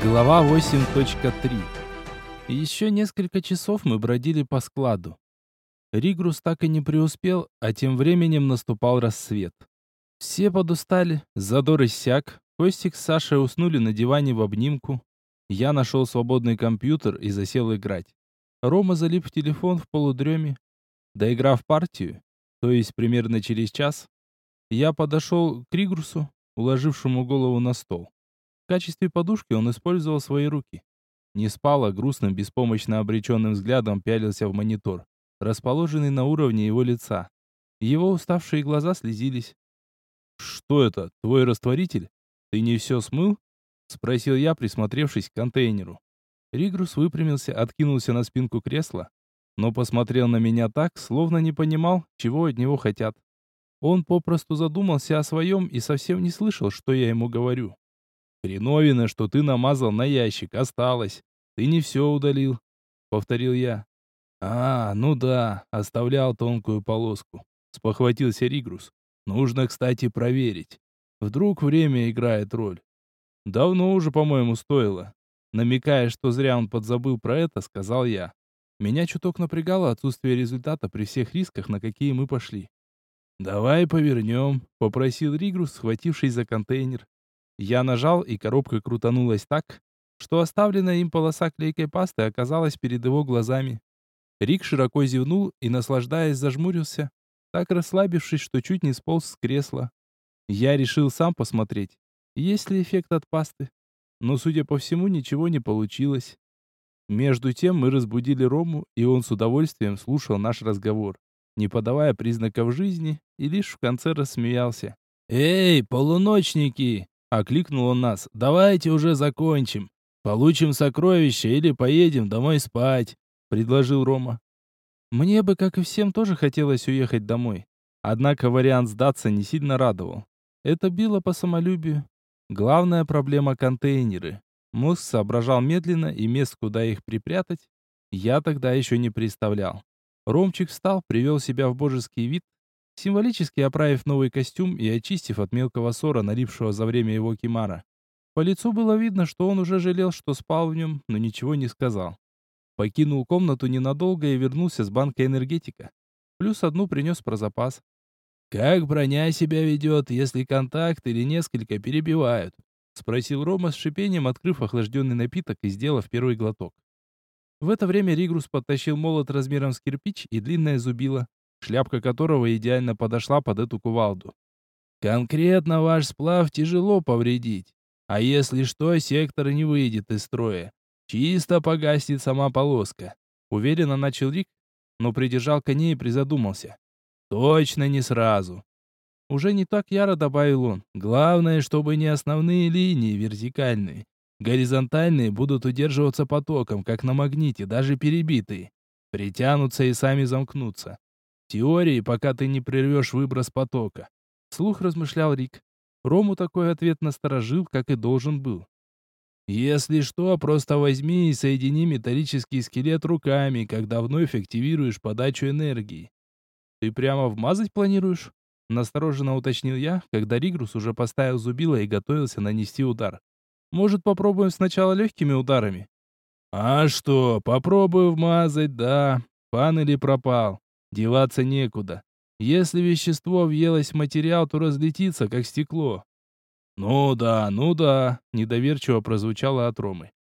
Глава 8.3 Еще несколько часов мы бродили по складу. Ригрус так и не преуспел, а тем временем наступал рассвет. Все подустали, задор иссяк, Костик с Сашей уснули на диване в обнимку. Я нашел свободный компьютер и засел играть. Рома залип в телефон в полудреме. Доиграв партию, то есть примерно через час, я подошел к Ригрусу, уложившему голову на стол. В качестве подушки он использовал свои руки. Не спал, а грустным, беспомощно обреченным взглядом пялился в монитор, расположенный на уровне его лица. Его уставшие глаза слезились. «Что это, твой растворитель? Ты не все смыл?» — спросил я, присмотревшись к контейнеру. Ригрус выпрямился, откинулся на спинку кресла, но посмотрел на меня так, словно не понимал, чего от него хотят. Он попросту задумался о своем и совсем не слышал, что я ему говорю. «Хреновина, что ты намазал на ящик, осталось. Ты не все удалил», — повторил я. «А, ну да, оставлял тонкую полоску», — спохватился Ригрус. «Нужно, кстати, проверить. Вдруг время играет роль». «Давно уже, по-моему, стоило». Намекая, что зря он подзабыл про это, сказал я. Меня чуток напрягало отсутствие результата при всех рисках, на какие мы пошли. «Давай повернем», — попросил Ригрус, схватившись за контейнер. Я нажал, и коробка крутанулась так, что оставленная им полоса клейкой пасты оказалась перед его глазами. Рик широко зевнул и, наслаждаясь, зажмурился, так расслабившись, что чуть не сполз с кресла. Я решил сам посмотреть, есть ли эффект от пасты. Но, судя по всему, ничего не получилось. Между тем мы разбудили Рому, и он с удовольствием слушал наш разговор, не подавая признаков жизни, и лишь в конце рассмеялся. «Эй, полуночники!» Окликнул он нас. «Давайте уже закончим. Получим сокровища или поедем домой спать», — предложил Рома. Мне бы, как и всем, тоже хотелось уехать домой. Однако вариант сдаться не сильно радовал. Это било по самолюбию. Главная проблема — контейнеры. Мозг соображал медленно, и мест, куда их припрятать, я тогда еще не представлял. Ромчик встал, привел себя в божеский вид символически оправив новый костюм и очистив от мелкого ссора, налипшего за время его кимара. По лицу было видно, что он уже жалел, что спал в нем, но ничего не сказал. Покинул комнату ненадолго и вернулся с банкой энергетика. Плюс одну принес про запас. «Как броня себя ведет, если контакт или несколько перебивают?» — спросил Рома с шипением, открыв охлажденный напиток и сделав первый глоток. В это время Ригрус подтащил молот размером с кирпич и длинное зубило шляпка которого идеально подошла под эту кувалду. Конкретно ваш сплав тяжело повредить, а если что, сектор не выйдет из строя. Чисто погаснет сама полоска. Уверенно начал Рик, но придержал коней и призадумался. Точно не сразу. Уже не так яро добавил он. Главное, чтобы не основные линии вертикальные. Горизонтальные будут удерживаться потоком, как на магните, даже перебитые. Притянутся и сами замкнутся теории, пока ты не прервешь выброс потока. Слух размышлял Рик. Рому такой ответ насторожил, как и должен был. Если что, просто возьми и соедини металлический скелет руками, когда вновь активируешь подачу энергии. Ты прямо вмазать планируешь? Настороженно уточнил я, когда Ригрус уже поставил зубило и готовился нанести удар. Может, попробуем сначала легкими ударами? А что, попробую вмазать, да. Пан или пропал. Деваться некуда. Если вещество въелось в материал, то разлетится, как стекло. «Ну да, ну да», — недоверчиво прозвучало от Ромы.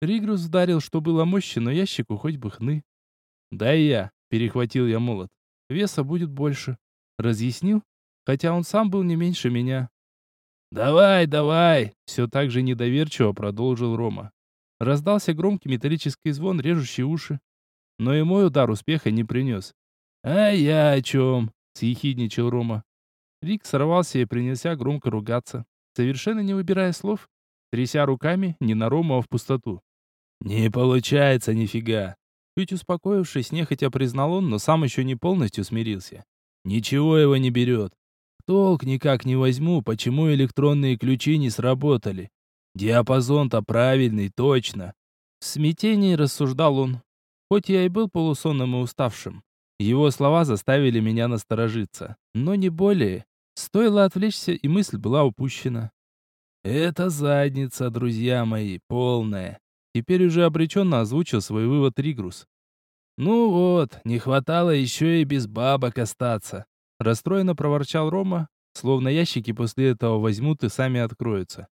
Ригрус ударил, что было мощи, но ящику хоть бы хны. «Да и я», — перехватил я молот. «Веса будет больше». Разъяснил, хотя он сам был не меньше меня. «Давай, давай!» — все так же недоверчиво продолжил Рома. Раздался громкий металлический звон, режущий уши. Но и мой удар успеха не принес. «А я о чем?» — съехидничал Рома. Рик сорвался и принялся громко ругаться, совершенно не выбирая слов, тряся руками не на Рома, а в пустоту. «Не получается нифига!» Чуть успокоившись, нехотя признал он, но сам еще не полностью смирился. «Ничего его не берет. Толк никак не возьму, почему электронные ключи не сработали. Диапазон-то правильный, точно!» В смятении рассуждал он, хоть я и был полусонным и уставшим. Его слова заставили меня насторожиться, но не более. Стоило отвлечься, и мысль была упущена. Это задница, друзья мои, полная. Теперь уже обреченно озвучил свой вывод Ригрус. Ну вот, не хватало еще и без бабок остаться. Расстроенно проворчал Рома, словно ящики после этого возьмут и сами откроются.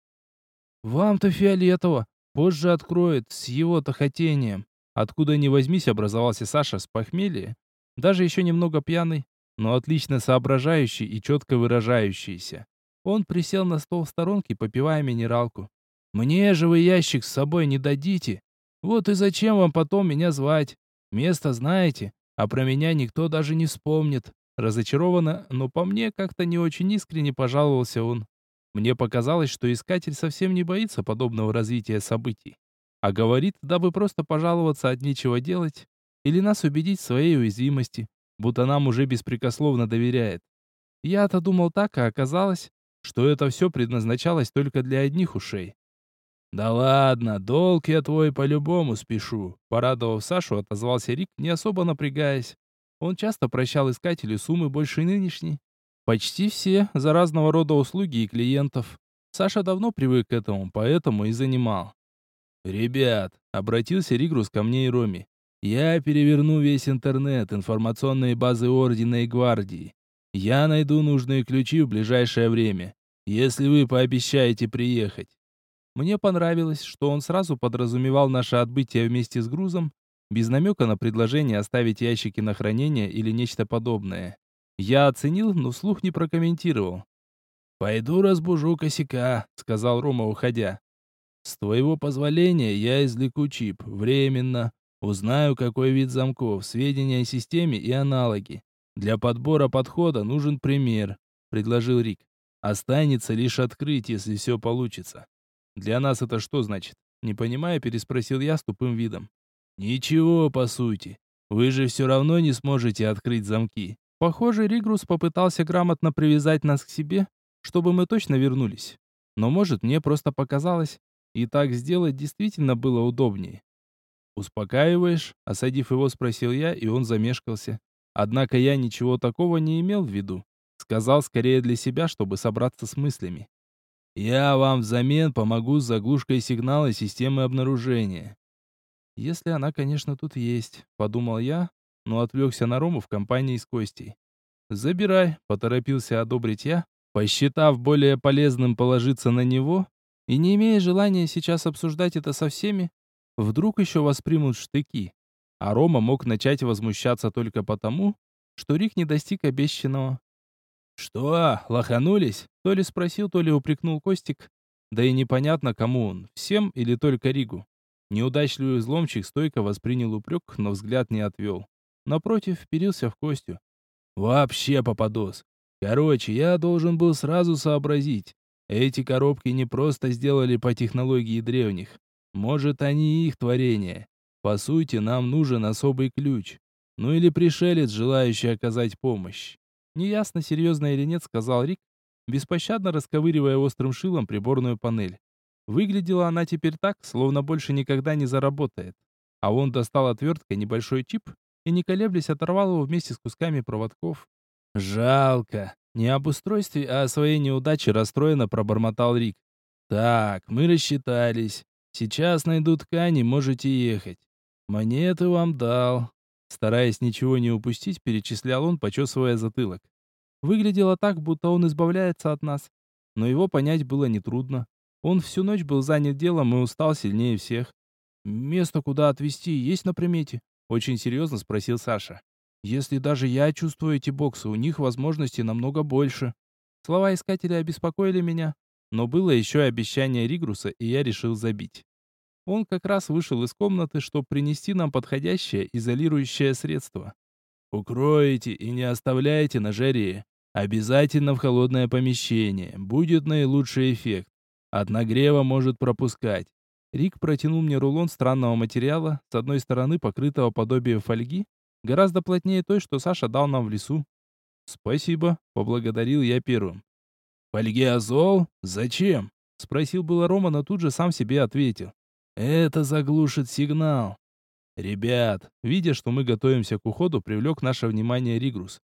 Вам-то фиолетово, позже откроет, с его-то хотением. Откуда ни возьмись, образовался Саша с похмелья, даже еще немного пьяный, но отлично соображающий и четко выражающийся. Он присел на стол в сторонке, попивая минералку. «Мне же вы ящик с собой не дадите. Вот и зачем вам потом меня звать? Место знаете, а про меня никто даже не вспомнит». Разочарованно, но по мне как-то не очень искренне пожаловался он. Мне показалось, что искатель совсем не боится подобного развития событий, а говорит, дабы просто пожаловаться от нечего делать или нас убедить в своей уязвимости, будто нам уже беспрекословно доверяет. Я-то думал так, а оказалось, что это все предназначалось только для одних ушей. «Да ладно, долг я твой по-любому спешу», — порадовав Сашу, отозвался Рик, не особо напрягаясь. Он часто прощал искателю суммы больше нынешней. Почти все за разного рода услуги и клиентов. Саша давно привык к этому, поэтому и занимал. «Ребят», — обратился Ригрус ко мне и Роме, — «я переверну весь интернет, информационные базы Ордена и Гвардии. Я найду нужные ключи в ближайшее время, если вы пообещаете приехать. Мне понравилось, что он сразу подразумевал наше отбытие вместе с грузом, без намека на предложение оставить ящики на хранение или нечто подобное. Я оценил, но вслух не прокомментировал. «Пойду разбужу косяка», — сказал Рома, уходя. «С твоего позволения я извлеку чип, временно. Узнаю, какой вид замков, сведения о системе и аналоги. Для подбора подхода нужен пример, предложил Рик. Останется лишь открыть, если все получится. Для нас это что значит? Не понимая, переспросил я с тупым видом. Ничего, по сути. Вы же все равно не сможете открыть замки. Похоже, Ригрус попытался грамотно привязать нас к себе, чтобы мы точно вернулись. Но, может, мне просто показалось, и так сделать действительно было удобнее. «Успокаиваешь?» — осадив его, спросил я, и он замешкался. Однако я ничего такого не имел в виду. Сказал скорее для себя, чтобы собраться с мыслями. Я вам взамен помогу с заглушкой сигнала системы обнаружения. Если она, конечно, тут есть, подумал я, но отвлекся на Рому в компании с Костей. Забирай, поторопился одобрить я, посчитав более полезным положиться на него и не имея желания сейчас обсуждать это со всеми, вдруг еще воспримут штыки а Рома мог начать возмущаться только потому, что Рик не достиг обещанного. «Что, лоханулись?» — то ли спросил, то ли упрекнул Костик. Да и непонятно, кому он, всем или только Ригу. Неудачливый взломчик стойко воспринял упрек, но взгляд не отвел. Напротив, вперился в Костю. «Вообще попадос. Короче, я должен был сразу сообразить. Эти коробки не просто сделали по технологии древних. Может, они и их творение. По сути, нам нужен особый ключ. Ну или пришелец, желающий оказать помощь. Неясно, серьезно или нет, сказал Рик, беспощадно расковыривая острым шилом приборную панель. Выглядела она теперь так, словно больше никогда не заработает. А он достал отверткой небольшой чип и, не колеблясь, оторвал его вместе с кусками проводков. «Жалко. Не об устройстве, а о своей неудаче расстроенно пробормотал Рик. Так, мы рассчитались. Сейчас найду ткани, можете ехать. «Монеты вам дал». Стараясь ничего не упустить, перечислял он, почесывая затылок. Выглядело так, будто он избавляется от нас. Но его понять было нетрудно. Он всю ночь был занят делом и устал сильнее всех. «Место, куда отвезти, есть на примете?» Очень серьезно спросил Саша. «Если даже я чувствую эти боксы, у них возможностей намного больше». Слова искателя обеспокоили меня, но было еще и обещание Ригруса, и я решил забить. Он как раз вышел из комнаты, чтобы принести нам подходящее изолирующее средство. «Укройте и не оставляйте на жаре. Обязательно в холодное помещение. Будет наилучший эффект. От нагрева может пропускать». Рик протянул мне рулон странного материала, с одной стороны покрытого подобием фольги, гораздо плотнее той, что Саша дал нам в лесу. «Спасибо», — поблагодарил я первым. «Фольги азол? Зачем?» — спросил было Рома, но тут же сам себе ответил. Это заглушит сигнал. Ребят, видя, что мы готовимся к уходу, привлек наше внимание Ригрус.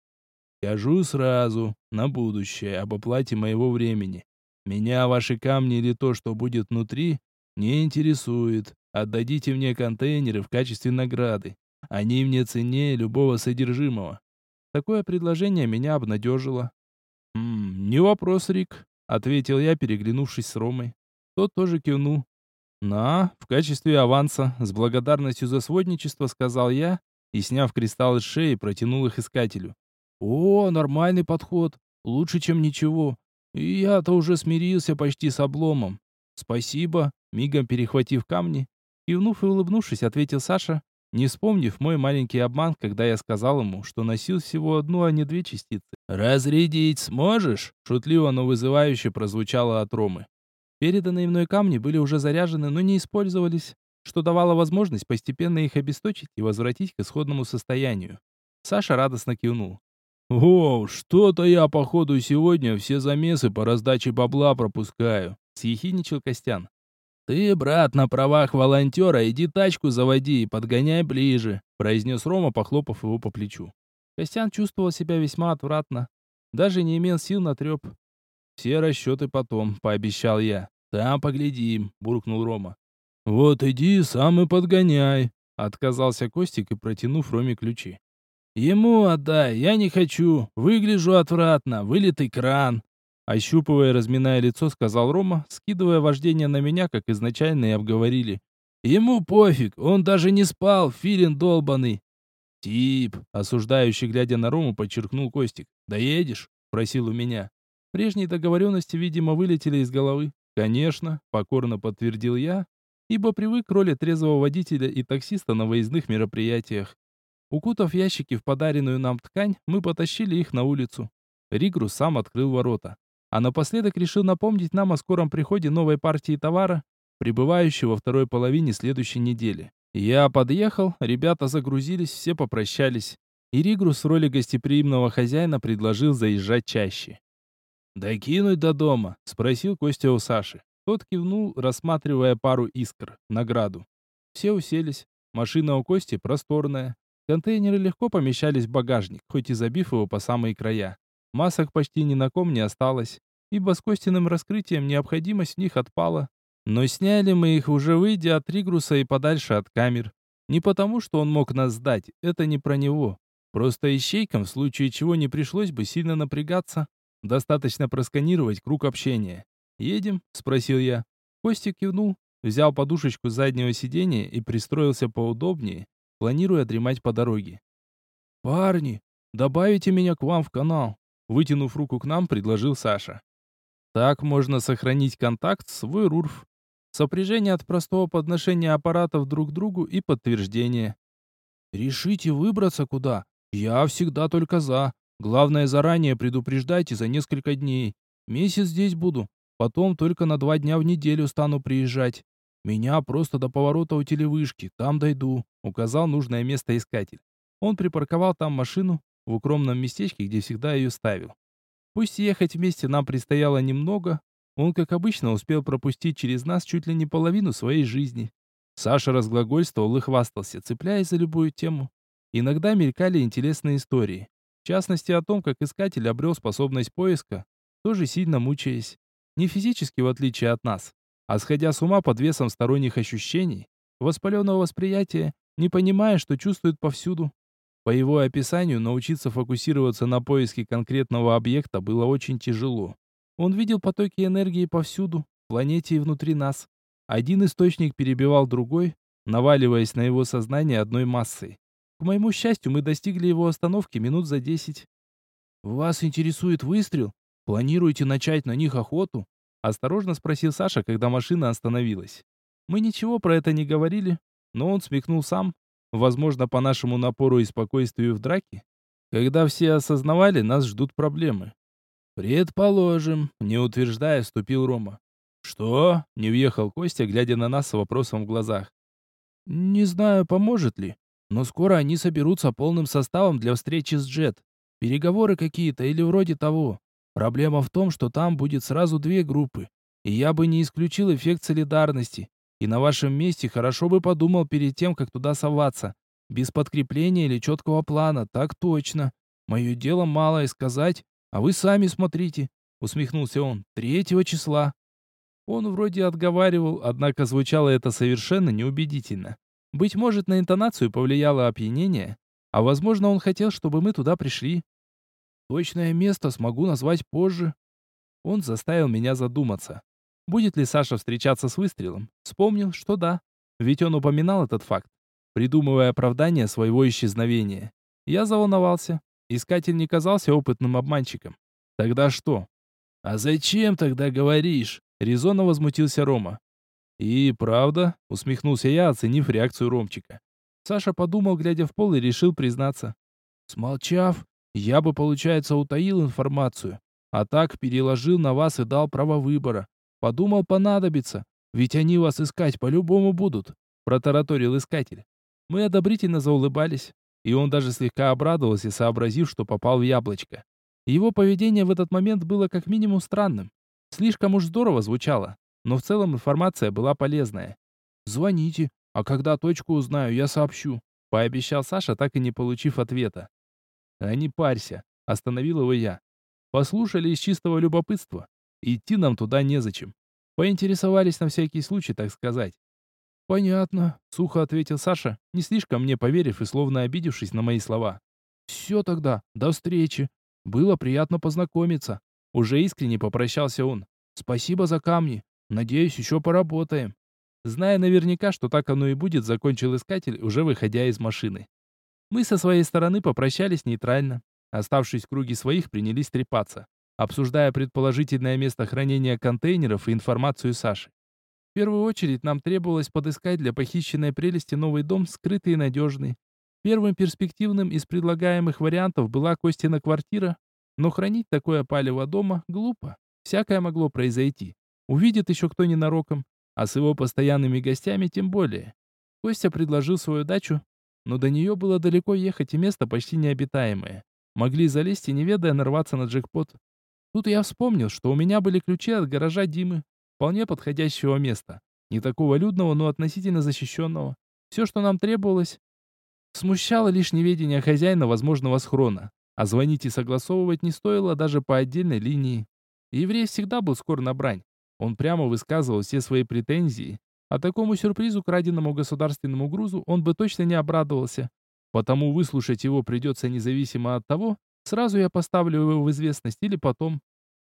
Скажу сразу, на будущее, об оплате моего времени. Меня ваши камни или то, что будет внутри, не интересует. Отдадите мне контейнеры в качестве награды. Они мне ценнее любого содержимого. Такое предложение меня обнадежило. «М не вопрос, Рик», — ответил я, переглянувшись с Ромой. Тот тоже кивнул. «На, в качестве аванса, с благодарностью за сводничество», — сказал я, и, сняв кристаллы с шеи, протянул их искателю. «О, нормальный подход. Лучше, чем ничего. И я-то уже смирился почти с обломом. Спасибо», — мигом перехватив камни. Кивнув и улыбнувшись, ответил Саша, не вспомнив мой маленький обман, когда я сказал ему, что носил всего одну, а не две частицы. «Разрядить сможешь?» — шутливо, но вызывающе прозвучало от Ромы. Переданные мной камни были уже заряжены, но не использовались, что давало возможность постепенно их обесточить и возвратить к исходному состоянию. Саша радостно кивнул. «О, что-то я, походу, сегодня все замесы по раздаче бабла пропускаю», — съехиничал Костян. «Ты, брат, на правах волонтера иди тачку заводи и подгоняй ближе», — произнес Рома, похлопав его по плечу. Костян чувствовал себя весьма отвратно. Даже не имел сил на треп. «Все расчеты потом», — пообещал я. «Там поглядим», — буркнул Рома. «Вот иди сам и подгоняй», — отказался Костик и протянув Роме ключи. «Ему отдай, я не хочу. Выгляжу отвратно, вылитый кран». Ощупывая, разминая лицо, сказал Рома, скидывая вождение на меня, как изначально и обговорили. «Ему пофиг, он даже не спал, филин долбанный». «Тип», осуждающий, глядя на Рому, подчеркнул Костик. «Доедешь?» — просил у меня. Прежние договоренности, видимо, вылетели из головы. «Конечно», — покорно подтвердил я, ибо привык к роли трезвого водителя и таксиста на выездных мероприятиях. Укутав ящики в подаренную нам ткань, мы потащили их на улицу. Ригрус сам открыл ворота. А напоследок решил напомнить нам о скором приходе новой партии товара, прибывающей во второй половине следующей недели. Я подъехал, ребята загрузились, все попрощались. И Ригрус в роли гостеприимного хозяина предложил заезжать чаще. «Докинуть до дома?» — спросил Костя у Саши. Тот кивнул, рассматривая пару искр, награду. Все уселись. Машина у Кости просторная. Контейнеры легко помещались в багажник, хоть и забив его по самые края. Масок почти ни на ком не осталось, ибо с Костиным раскрытием необходимость в них отпала. Но сняли мы их уже выйдя от Ригруса и подальше от камер. Не потому, что он мог нас сдать, это не про него. Просто ищейкам в случае чего не пришлось бы сильно напрягаться. Достаточно просканировать круг общения. «Едем?» — спросил я. Костик кивнул, взял подушечку с заднего сиденья и пристроился поудобнее, планируя дремать по дороге. «Парни, добавите меня к вам в канал», — вытянув руку к нам, предложил Саша. Так можно сохранить контакт с свой РУРФ. Сопряжение от простого подношения аппаратов друг к другу и подтверждение. «Решите выбраться куда? Я всегда только за. Главное, заранее предупреждайте за несколько дней. Месяц здесь буду. Потом только на два дня в неделю стану приезжать. Меня просто до поворота у телевышки. Там дойду», — указал нужное место искатель. Он припарковал там машину в укромном местечке, где всегда ее ставил. Пусть ехать вместе нам предстояло немного, он, как обычно, успел пропустить через нас чуть ли не половину своей жизни. Саша разглагольствовал и хвастался, цепляясь за любую тему. Иногда мелькали интересные истории. В частности, о том, как искатель обрел способность поиска, тоже сильно мучаясь. Не физически, в отличие от нас, а сходя с ума под весом сторонних ощущений, воспаленного восприятия, не понимая, что чувствует повсюду. По его описанию, научиться фокусироваться на поиске конкретного объекта было очень тяжело. Он видел потоки энергии повсюду, в планете и внутри нас. Один источник перебивал другой, наваливаясь на его сознание одной массой. К моему счастью, мы достигли его остановки минут за десять. «Вас интересует выстрел? Планируете начать на них охоту?» Осторожно спросил Саша, когда машина остановилась. Мы ничего про это не говорили, но он смекнул сам, возможно, по нашему напору и спокойствию в драке, когда все осознавали, нас ждут проблемы. «Предположим», — не утверждая, ступил Рома. «Что?» — не въехал Костя, глядя на нас с вопросом в глазах. «Не знаю, поможет ли. Но скоро они соберутся полным составом для встречи с Джет. Переговоры какие-то или вроде того. Проблема в том, что там будет сразу две группы. И я бы не исключил эффект солидарности. И на вашем месте хорошо бы подумал перед тем, как туда соваться. Без подкрепления или четкого плана, так точно. Мое дело малое сказать, а вы сами смотрите. усмехнулся он. Третьего числа. Он вроде отговаривал, однако звучало это совершенно неубедительно. Быть может, на интонацию повлияло опьянение, а возможно, он хотел, чтобы мы туда пришли. Точное место смогу назвать позже. Он заставил меня задуматься. Будет ли Саша встречаться с выстрелом? Вспомнил, что да. Ведь он упоминал этот факт, придумывая оправдание своего исчезновения. Я заволновался. Искатель не казался опытным обманщиком. Тогда что? А зачем тогда говоришь? Резонно возмутился Рома. И правда, усмехнулся я, оценив реакцию Ромчика. Саша подумал, глядя в пол, и решил признаться. Смолчав, я бы, получается, утаил информацию, а так переложил на вас и дал право выбора. Подумал, понадобится, ведь они вас искать по-любому будут, протараторил искатель. Мы одобрительно заулыбались, и он даже слегка обрадовался, сообразив, что попал в яблочко. Его поведение в этот момент было как минимум странным. Слишком уж здорово звучало, но в целом информация была полезная. «Звоните, а когда точку узнаю, я сообщу», — пообещал Саша, так и не получив ответа. «А не парься», — остановил его я. «Послушали из чистого любопытства. Идти нам туда незачем. Поинтересовались на всякий случай, так сказать». «Понятно», — сухо ответил Саша, не слишком мне поверив и словно обидевшись на мои слова. «Все тогда, до встречи. Было приятно познакомиться». Уже искренне попрощался он. «Спасибо за камни. Надеюсь, еще поработаем». Зная наверняка, что так оно и будет, закончил искатель, уже выходя из машины. Мы со своей стороны попрощались нейтрально. Оставшись в круге своих, принялись трепаться, обсуждая предположительное место хранения контейнеров и информацию Саши. В первую очередь нам требовалось подыскать для похищенной прелести новый дом, скрытый и надежный. Первым перспективным из предлагаемых вариантов была Костина квартира, но хранить такое палево дома глупо. Всякое могло произойти. Увидит еще кто ненароком, а с его постоянными гостями тем более. Костя предложил свою дачу но до нее было далеко ехать и место почти необитаемое. Могли залезть и не ведая нарваться на джекпот. Тут я вспомнил, что у меня были ключи от гаража Димы, вполне подходящего места. Не такого людного, но относительно защищенного. Все, что нам требовалось. Смущало лишь неведение хозяина возможного схрона. А звонить и согласовывать не стоило даже по отдельной линии. Еврей всегда был скор на брань. Он прямо высказывал все свои претензии, а такому сюрпризу, краденному государственному грузу, он бы точно не обрадовался. Потому выслушать его придется независимо от того, сразу я поставлю его в известность или потом.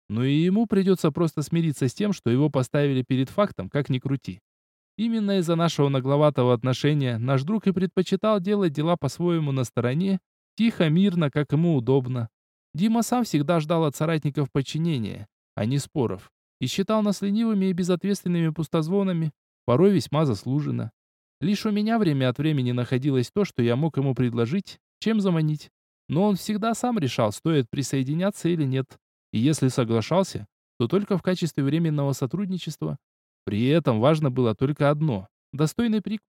Но и ему придется просто смириться с тем, что его поставили перед фактом, как ни крути. Именно из-за нашего нагловатого отношения наш друг и предпочитал делать дела по-своему на стороне, тихо, мирно, как ему удобно. Дима сам всегда ждал от соратников подчинения, а не споров, и считал нас ленивыми и безответственными пустозвонами, порой весьма заслуженно. Лишь у меня время от времени находилось то, что я мог ему предложить, чем заманить. Но он всегда сам решал, стоит присоединяться или нет. И если соглашался, то только в качестве временного сотрудничества. При этом важно было только одно – достойный прикуп.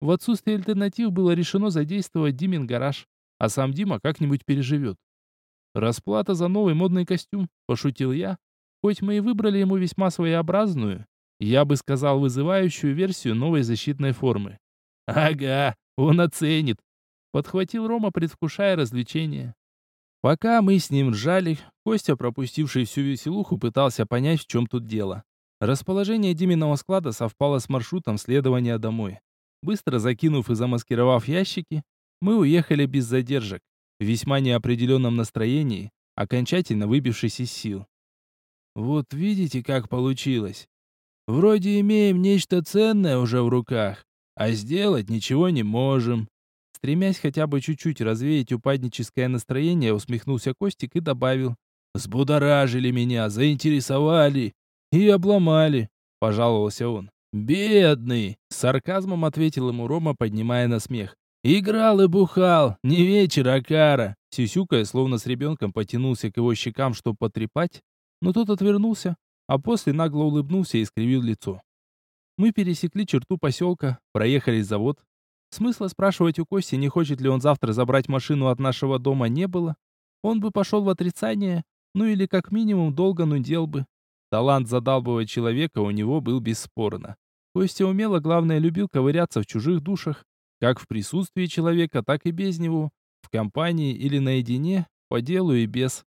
В отсутствие альтернатив было решено задействовать Димин гараж, а сам Дима как-нибудь переживет. «Расплата за новый модный костюм», – пошутил я, хоть мы и выбрали ему весьма своеобразную, я бы сказал вызывающую версию новой защитной формы. «Ага, он оценит», — подхватил Рома, предвкушая развлечение. Пока мы с ним ржали, Костя, пропустивший всю веселуху, пытался понять, в чем тут дело. Расположение Диминого склада совпало с маршрутом следования домой. Быстро закинув и замаскировав ящики, мы уехали без задержек, в весьма неопределенном настроении, окончательно выбившись из сил. «Вот видите, как получилось?» Вроде имеем нечто ценное уже в руках, а сделать ничего не можем. Стремясь хотя бы чуть-чуть развеять упадническое настроение, усмехнулся Костик и добавил. «Сбудоражили меня, заинтересовали и обломали», — пожаловался он. «Бедный!» — с сарказмом ответил ему Рома, поднимая на смех. «Играл и бухал, не вечер, а кара!» Сюсюкая, словно с ребенком, потянулся к его щекам, чтобы потрепать, но тот отвернулся, а после нагло улыбнулся и скривил лицо. Мы пересекли черту поселка, проехали завод. Смысла спрашивать у Кости, не хочет ли он завтра забрать машину от нашего дома, не было. Он бы пошел в отрицание, ну или как минимум долго нудел бы. Талант задалбывать человека у него был бесспорно. Костя умело, главное, любил ковыряться в чужих душах, как в присутствии человека, так и без него, в компании или наедине, по делу и без.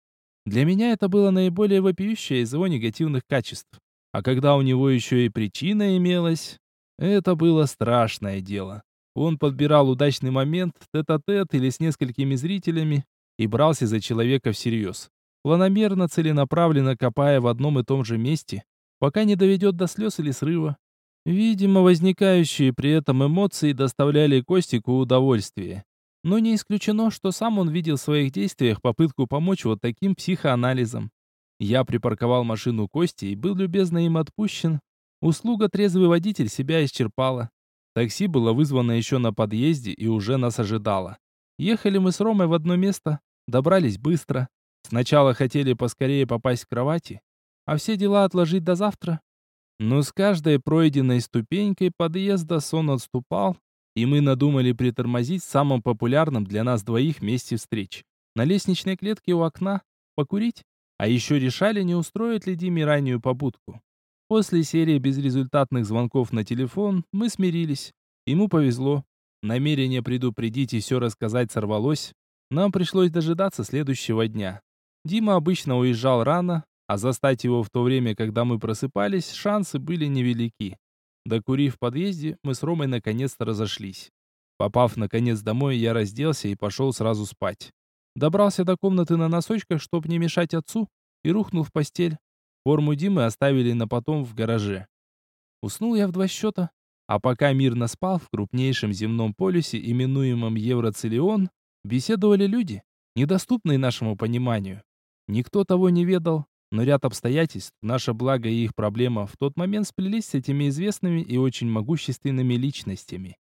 Для меня это было наиболее вопиющее из его негативных качеств. А когда у него еще и причина имелась, это было страшное дело. Он подбирал удачный момент, тет-а-тет или с несколькими зрителями, и брался за человека всерьез. Планомерно, целенаправленно копая в одном и том же месте, пока не доведет до слез или срыва. Видимо, возникающие при этом эмоции доставляли Костику удовольствие. Но не исключено, что сам он видел в своих действиях попытку помочь вот таким психоанализом. Я припарковал машину Кости и был любезно им отпущен. Услуга трезвый водитель себя исчерпала. Такси было вызвано еще на подъезде и уже нас ожидало. Ехали мы с Ромой в одно место, добрались быстро. Сначала хотели поскорее попасть к кровати, а все дела отложить до завтра. Но с каждой пройденной ступенькой подъезда сон отступал, и мы надумали притормозить в самом популярном для нас двоих месте встреч. На лестничной клетке у окна, покурить, а еще решали, не устроить ли Диме раннюю побудку. После серии безрезультатных звонков на телефон мы смирились. Ему повезло. Намерение предупредить и все рассказать сорвалось. Нам пришлось дожидаться следующего дня. Дима обычно уезжал рано, а застать его в то время, когда мы просыпались, шансы были невелики. Докурив в подъезде, мы с Ромой наконец-то разошлись. Попав наконец домой, я разделся и пошел сразу спать. Добрался до комнаты на носочках, чтобы не мешать отцу, и рухнул в постель. Форму Димы оставили на потом в гараже. Уснул я в два счета, а пока мирно спал в крупнейшем земном полюсе, именуемом Евроцилион, беседовали люди, недоступные нашему пониманию. Никто того не ведал, но ряд обстоятельств, наше благо и их проблема в тот момент сплелись с этими известными и очень могущественными личностями.